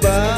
Bye.